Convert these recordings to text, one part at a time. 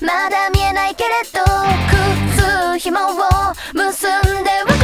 まだ見えないけれど靴紐を結んでは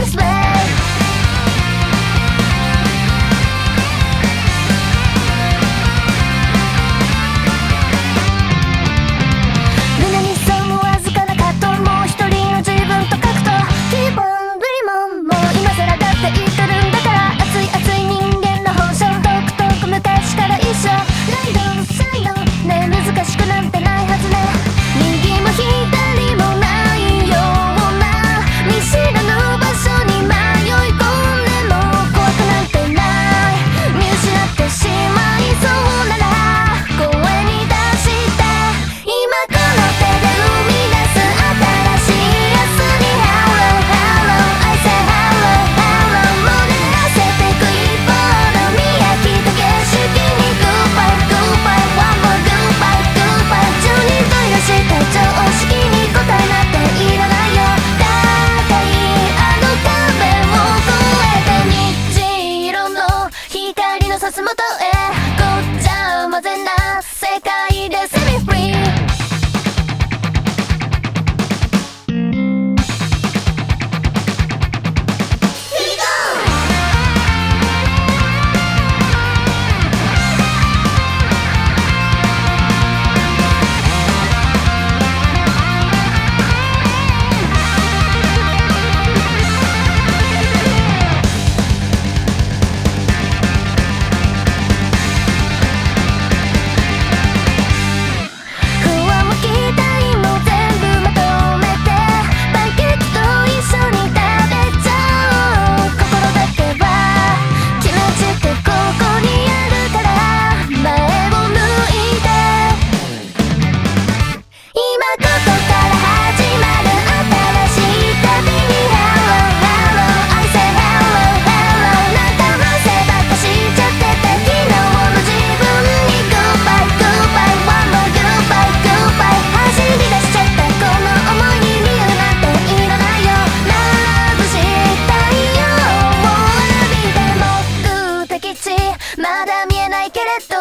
と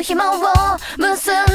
靴紐を結んで